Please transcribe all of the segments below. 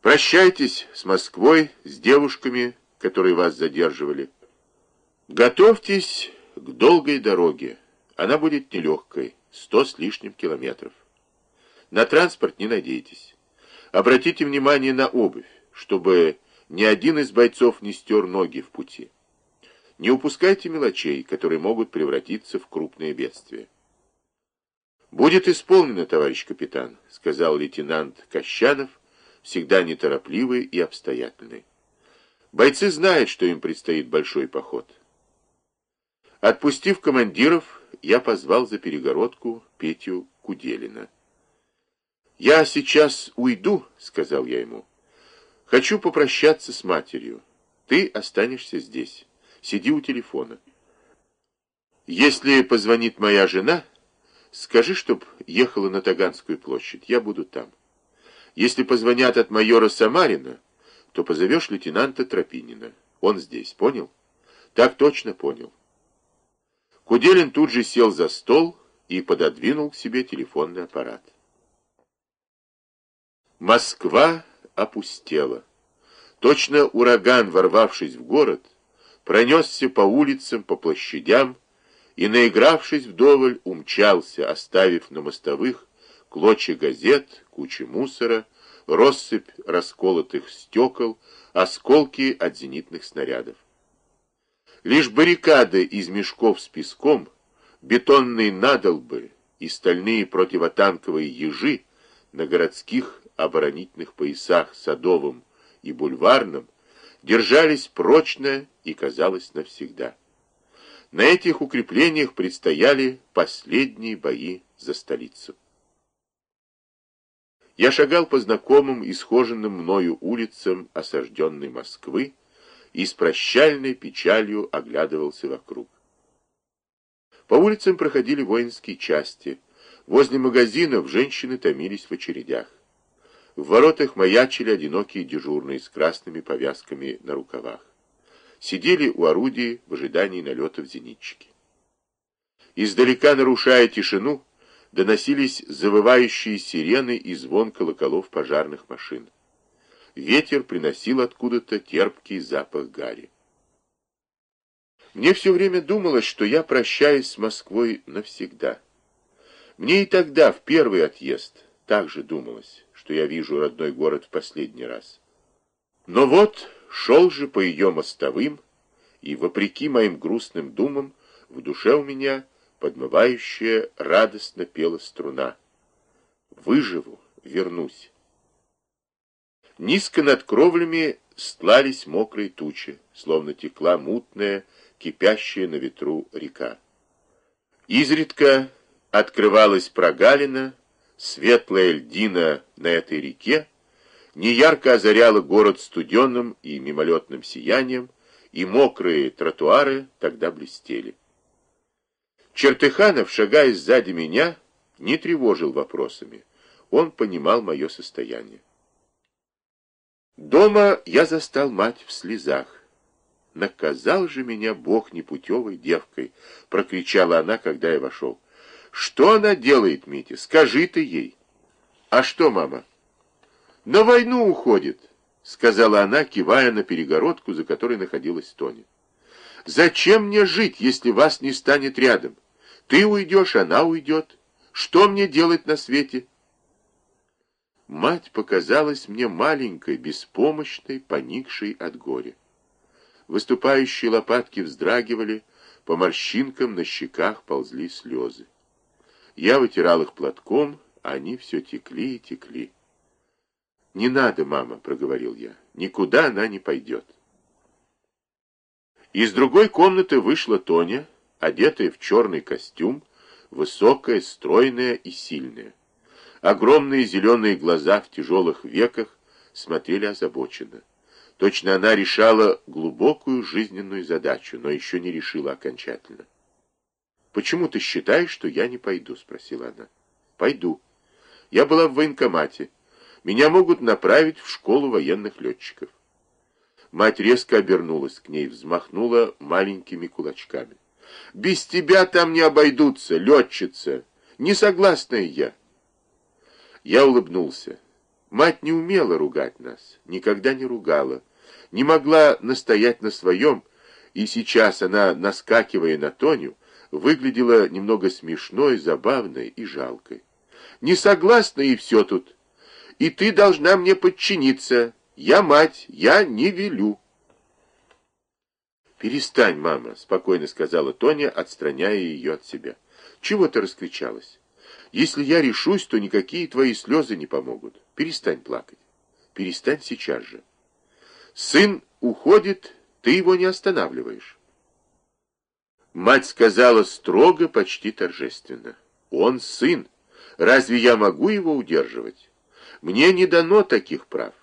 Прощайтесь с Москвой, с девушками, которые вас задерживали. Готовьтесь к долгой дороге. Она будет нелегкой, сто с лишним километров. На транспорт не надейтесь. Обратите внимание на обувь, чтобы ни один из бойцов не стер ноги в пути. Не упускайте мелочей, которые могут превратиться в крупные бедствия. «Будет исполнено, товарищ капитан», — сказал лейтенант Кощанов, всегда неторопливый и обстоятельный. «Бойцы знают, что им предстоит большой поход». Отпустив командиров, я позвал за перегородку Петю Куделина. «Я сейчас уйду», — сказал я ему. «Хочу попрощаться с матерью. Ты останешься здесь. Сиди у телефона. Если позвонит моя жена, скажи, чтоб ехала на Таганскую площадь. Я буду там. Если позвонят от майора Самарина, то позовешь лейтенанта Тропинина. Он здесь, понял? Так точно понял. Куделин тут же сел за стол и пододвинул к себе телефонный аппарат. Москва опустела. Точно ураган, ворвавшись в город, пронесся по улицам, по площадям и, наигравшись вдоволь, умчался, оставив на мостовых клочья газет, кучи мусора, россыпь расколотых стекол, осколки от зенитных снарядов. Лишь баррикады из мешков с песком, бетонные надолбы и стальные противотанковые ежи на городских оборонительных поясах Садовым и Бульварным держались прочно и, казалось, навсегда. На этих укреплениях предстояли последние бои за столицу. Я шагал по знакомым и схоженным мною улицам осажденной Москвы и с прощальной печалью оглядывался вокруг. По улицам проходили воинские части. Возле магазинов женщины томились в очередях. В воротах маячили одинокие дежурные с красными повязками на рукавах. Сидели у орудий в ожидании налетов зенитчики. Издалека, нарушая тишину, доносились завывающие сирены и звон колоколов пожарных машин. Ветер приносил откуда-то терпкий запах гари. Мне все время думалось, что я прощаюсь с Москвой навсегда. Мне и тогда, в первый отъезд, так же думалось что я вижу родной город в последний раз. Но вот шел же по ее мостовым, и, вопреки моим грустным думам, в душе у меня подмывающая радостно пела струна. Выживу, вернусь. Низко над кровлями стлались мокрые тучи, словно текла мутная, кипящая на ветру река. Изредка открывалась прогалина, Светлая льдина на этой реке неярко озаряла город студенным и мимолетным сиянием, и мокрые тротуары тогда блестели. Чертыханов, шагая сзади меня, не тревожил вопросами. Он понимал мое состояние. Дома я застал мать в слезах. «Наказал же меня Бог непутевой девкой!» — прокричала она, когда я вошел. Что она делает, Митя? Скажи ты ей. А что, мама? На войну уходит, сказала она, кивая на перегородку, за которой находилась Тоня. Зачем мне жить, если вас не станет рядом? Ты уйдешь, она уйдет. Что мне делать на свете? Мать показалась мне маленькой, беспомощной, поникшей от горя. Выступающие лопатки вздрагивали, по морщинкам на щеках ползли слезы. Я вытирал их платком, а они все текли и текли. «Не надо, мама», — проговорил я, — «никуда она не пойдет». Из другой комнаты вышла Тоня, одетая в черный костюм, высокая, стройная и сильная. Огромные зеленые глаза в тяжелых веках смотрели озабоченно. Точно она решала глубокую жизненную задачу, но еще не решила окончательно. «Почему ты считаешь, что я не пойду?» — спросила она. «Пойду. Я была в военкомате. Меня могут направить в школу военных летчиков». Мать резко обернулась к ней, взмахнула маленькими кулачками. «Без тебя там не обойдутся, летчица! Не согласная я!» Я улыбнулся. Мать не умела ругать нас, никогда не ругала, не могла настоять на своем, и сейчас она, наскакивая на Тоню, выглядела немного смешной, забавной и жалкой. «Не согласна, и все тут. И ты должна мне подчиниться. Я мать, я не велю». «Перестань, мама», — спокойно сказала Тоня, отстраняя ее от себя. «Чего ты раскричалась? Если я решусь, то никакие твои слезы не помогут. Перестань плакать. Перестань сейчас же. Сын уходит, ты его не останавливаешь». Мать сказала строго, почти торжественно. «Он сын. Разве я могу его удерживать? Мне не дано таких прав.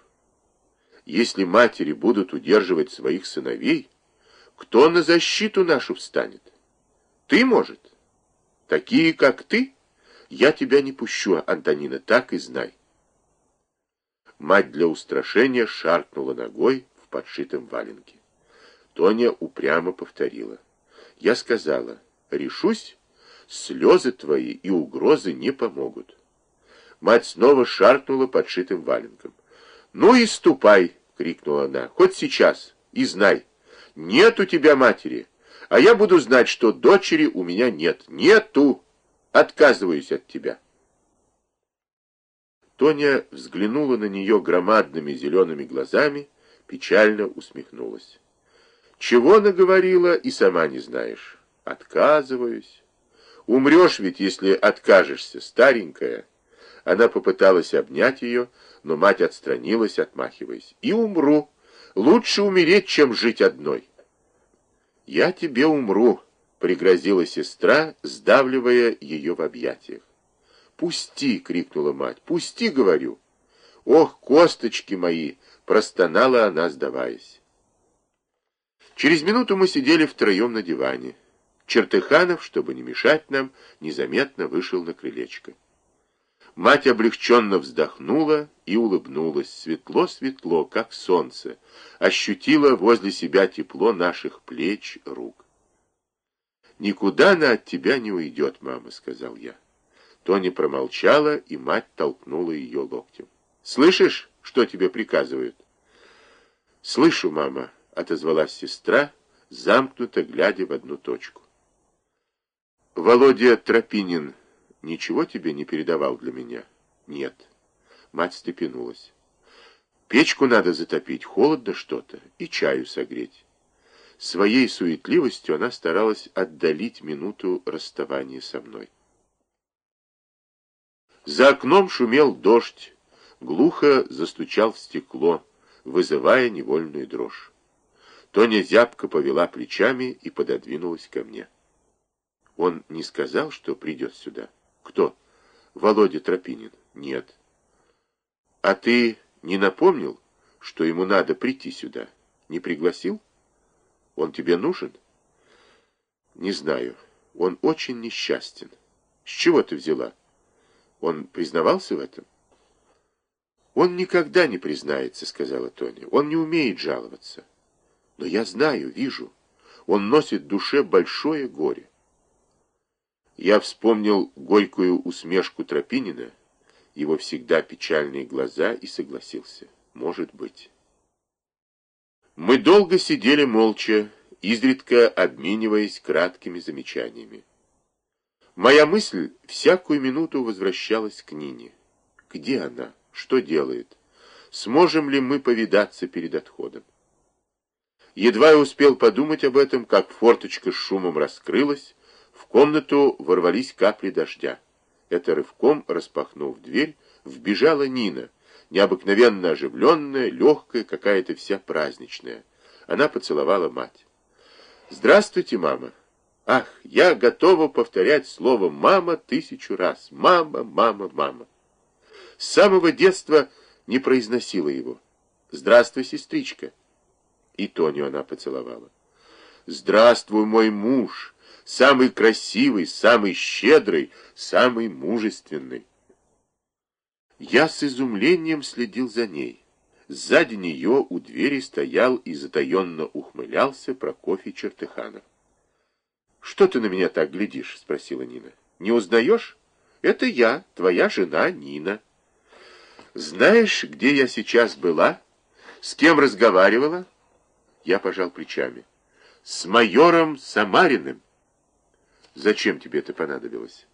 Если матери будут удерживать своих сыновей, кто на защиту нашу встанет? Ты, может? Такие, как ты? Я тебя не пущу, Антонина, так и знай. Мать для устрашения шаркнула ногой в подшитом валенке. Тоня упрямо повторила. Я сказала, решусь, слезы твои и угрозы не помогут. Мать снова шаркнула подшитым валенком. «Ну и ступай!» — крикнула она. «Хоть сейчас, и знай!» Нет у тебя матери, а я буду знать, что дочери у меня нет. Нету! Отказываюсь от тебя. Тоня взглянула на нее громадными зелеными глазами, печально усмехнулась. Чего наговорила, и сама не знаешь. Отказываюсь. Умрешь ведь, если откажешься, старенькая. Она попыталась обнять ее, но мать отстранилась, отмахиваясь. И умру. Лучше умереть, чем жить одной. «Я тебе умру», — пригрозила сестра, сдавливая ее в объятиях. «Пусти!» — крикнула мать. «Пусти, говорю!» «Ох, косточки мои!» — простонала она, сдаваясь. Через минуту мы сидели втроем на диване. Чертыханов, чтобы не мешать нам, незаметно вышел на крылечко. Мать облегченно вздохнула и улыбнулась, светло-светло, как солнце, ощутила возле себя тепло наших плеч, рук. «Никуда она от тебя не уйдет, мама», — сказал я. Тони промолчала, и мать толкнула ее локтем. «Слышишь, что тебе приказывают?» «Слышу, мама», — отозвалась сестра, замкнуто глядя в одну точку. «Володя Тропинин ничего тебе не передавал для меня? Нет. Мать степенулась. Печку надо затопить, холодно что-то, и чаю согреть. Своей суетливостью она старалась отдалить минуту расставания со мной. За окном шумел дождь, глухо застучал в стекло, вызывая невольную дрожь. Тоня зябко повела плечами и пододвинулась ко мне. Он не сказал, что придет сюда? Кто? Володя Тропинин? Нет. А ты не напомнил, что ему надо прийти сюда? Не пригласил? Он тебе нужен? Не знаю. Он очень несчастен. С чего ты взяла? Он признавался в этом? Он никогда не признается, сказала Тоня. Он не умеет жаловаться. Но я знаю, вижу. Он носит в душе большое горе. Я вспомнил горькую усмешку Тропинина, его всегда печальные глаза, и согласился. Может быть. Мы долго сидели молча, изредка обмениваясь краткими замечаниями. Моя мысль всякую минуту возвращалась к Нине. Где она? Что делает? Сможем ли мы повидаться перед отходом? Едва я успел подумать об этом, как форточка с шумом раскрылась, в комнату ворвались капли дождя. Это рывком, распахнув дверь, вбежала Нина, необыкновенно оживленная, легкая, какая-то вся праздничная. Она поцеловала мать. «Здравствуйте, мама!» «Ах, я готова повторять слово «мама» тысячу раз. Мама, мама, мама!» С самого детства не произносила его. «Здравствуй, сестричка!» И Тоню она поцеловала. «Здравствуй, мой муж!» Самый красивый, самый щедрый, самый мужественный. Я с изумлением следил за ней. Сзади нее у двери стоял и затаенно ухмылялся Прокофий Чертыханов. «Что ты на меня так глядишь?» — спросила Нина. «Не узнаешь? Это я, твоя жена Нина». Знаешь, где я сейчас была? С кем разговаривала? Я пожал плечами. С майором Самариным. Зачем тебе это понадобилось?